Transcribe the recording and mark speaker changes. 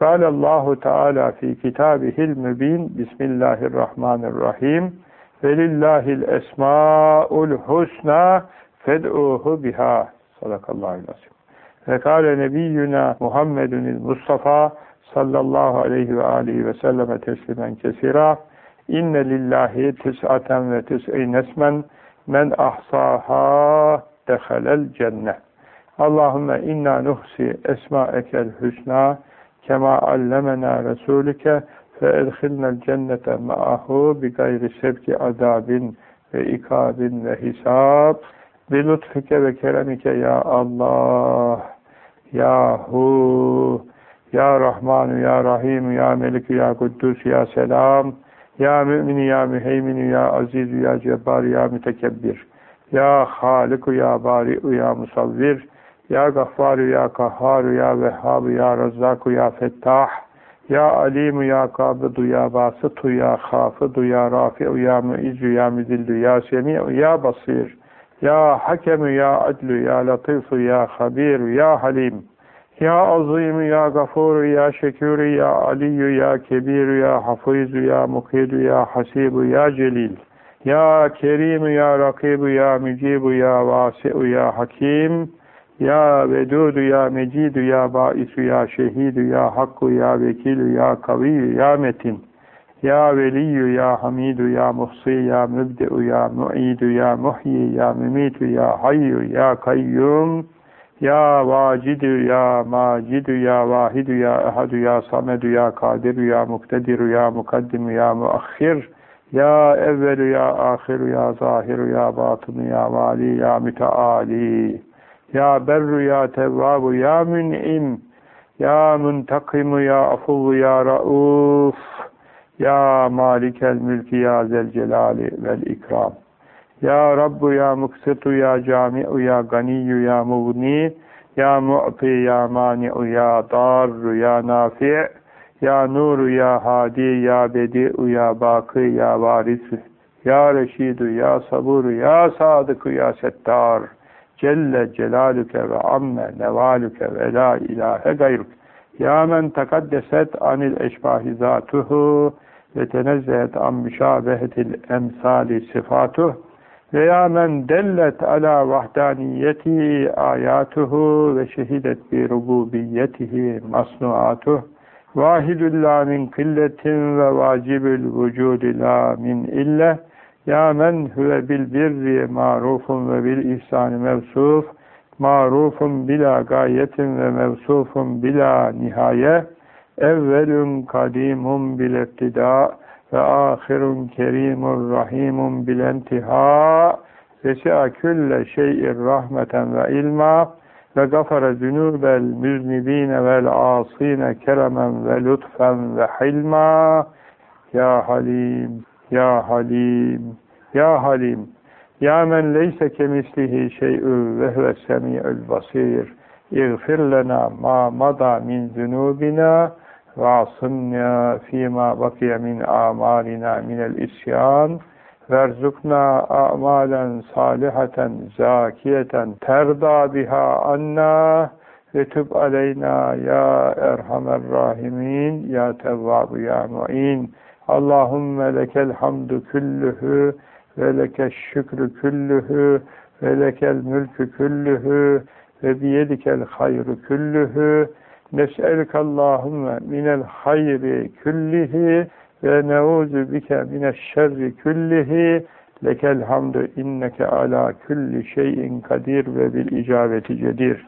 Speaker 1: Allahu Teala fi kitabihil mübin Bismillahirrahmanirrahim. Velillahil esmaul husna fed'uhu biha Sadakallahu aleyhi ve kâle nebiyyuna Muhammedun Mustafa sallallahu aleyhi ve aleyhi ve selleme teslimen kesira inne lillahi tis'aten ve tis'in esmen men ahsaha dehalel cennet Allahümme inna nuhsi esma'ekel hüsna kema allemena resulike fe edhilnel cennete ma'ahu bi gayri sevki azabin ve ikabin ve hisab. Bi lütfike ve keremike ya Allah ya hu ya Rahmanu ya Rahim ya Melikü ya Kuddus ya Selam ya Mü'mini ya Müheymini ya Azizu ya Cebbar ya Mütekebbir ya Haliku ya Bari'u ya Musavvir ya Gaffaru ya Kahharu ya Vehhabu ya Razzaku ya Fettah Ya Alimu ya Kabidu ya Basıtu ya Hafıdu ya Rafi'u ya Muizzu ya Müzillu ya Semi'u ya Basir Ya Hakemu ya Adlu ya Latifu ya Habiru ya Halim Ya Azimu ya Gafuru ya Şekuru ya Aliyu ya Kebiru ya Hafizu ya Mukidu ya Hasibu ya Celil Ya Kerimu ya Rakibu ya Mücibu ya Vasi'u ya Hakim ya Vedudu ya Mecidu ya Baisu ya Şehidu ya Hakku ya Vekilu ya Kaviyu ya Metin. Ya Veliyu ya Hamidu ya Muhsi ya Mübde'u ya Mu'idu ya Muhyi ya Mümitu ya Hayyu ya Kayyum. Ya Vacidu ya Macidu ya Vahidu ya Ehadu ya Samedu ya Kadiru ya Muktediru ya Mukaddimu ya Muakhir. Ya Evvelu ya Ahiru ya Zahiru ya Batını ya Vali ya Müteali ya berru ya tevvabu ya mün'im ya muntakimu ya afuvu ya rauf ya malikel mülki ya zelcelali vel ikram. Ya rabbu ya muksitu ya cami'u ya ganiyyu ya mugni ya mu'ti ya mani'u ya darru ya nafi' ya nuru ya hadi ya bedi'u ya bakı ya varisi ya reşidu ya saburu ya sadıku ya settar Celle Celaluke ve amme nevaluke ve la ilahe gayruk. Ya men tekaddeset anil eşbahi zatuhu ve tenezzehet an müşabehetil emsali sifatuh ve ya men dellet ala vahdaniyeti ayatuhu ve şehidet bi rububiyetihi masnuatuh vahidun la min killetin ve vacibül vücudi la min ille ya men huve bil birri marufun ve bil ihsani mevsuf, marufun bila gayetin ve mevsufun bila nihaye, evvelun kadimun bil iftida ve ahirun kerimun rahimun bil entiha, vesi'a külle şeyin rahmeten ve ilma, ve gafara zünubel müznibine vel asine keremen ve lütfen ve hilma, ya halim, ya Halim, Ya Halim, Ya men leyse kemislihi şey'ü ve huve semi'ül basir. İğfir lena ma mada min zunubina ve asınna fîmâ bakiye min âmâlina minel isyan. Verzukna a'malen saliheten zakiyeten terda biha anna ve tüb aleyna ya erhamer rahimin ya tevvabu ya mu'in. Allahümme lekel hamdu küllühü ve lekel şükrü küllühü ve lekel mülkü küllühü ve biyedikel hayrü küllühü nes'elke Allahümme minel hayri küllihi ve neuzu bike mineşşerri küllihi lekel hamdu inneke ala külli şeyin kadir ve bil icabeti cedir